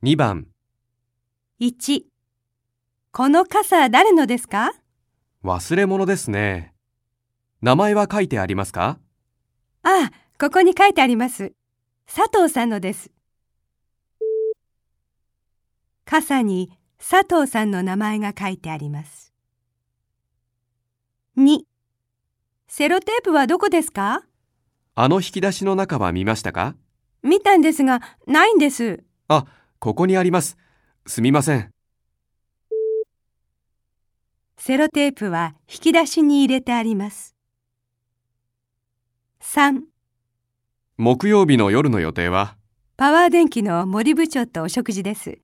2番、1、この傘誰のですか？忘れ物ですね。名前は書いてありますか？ああ、ここに書いてあります。佐藤さんのです。傘に佐藤さんの名前が書いてあります。2、セロテープはどこですか？あの引き出しの中は見ましたか？見たんですが、ないんです。あ、ここにあります。すみません。セロテープは引き出しに入れてあります。3、木曜日の夜の予定は？パワー電機の森部長とお食事です。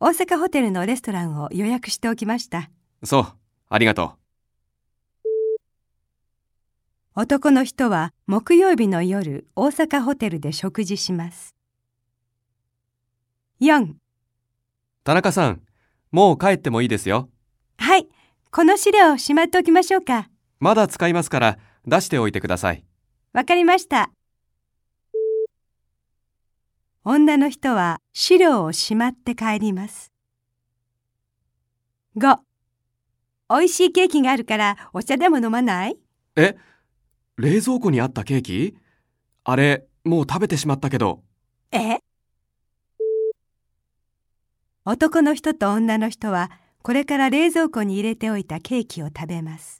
大阪ホテルのレストランを予約しておきました。そう、ありがと男の人は木曜日の夜大阪ホテルで食事します。4. う。田中さん、もう帰ってもいいですよ。はい、この資料をしまっておきましょうか。まだ使いますから出しておいてください。わかりました。女の人は資料をしまって帰ります。5. 美味しいケーキがあるからお茶でも飲まない？え冷蔵庫にあったケーキ？あれ、もう食べてしまったけど。え？男の人と女の人はこれから冷蔵庫に入れておいたケーキを食べます。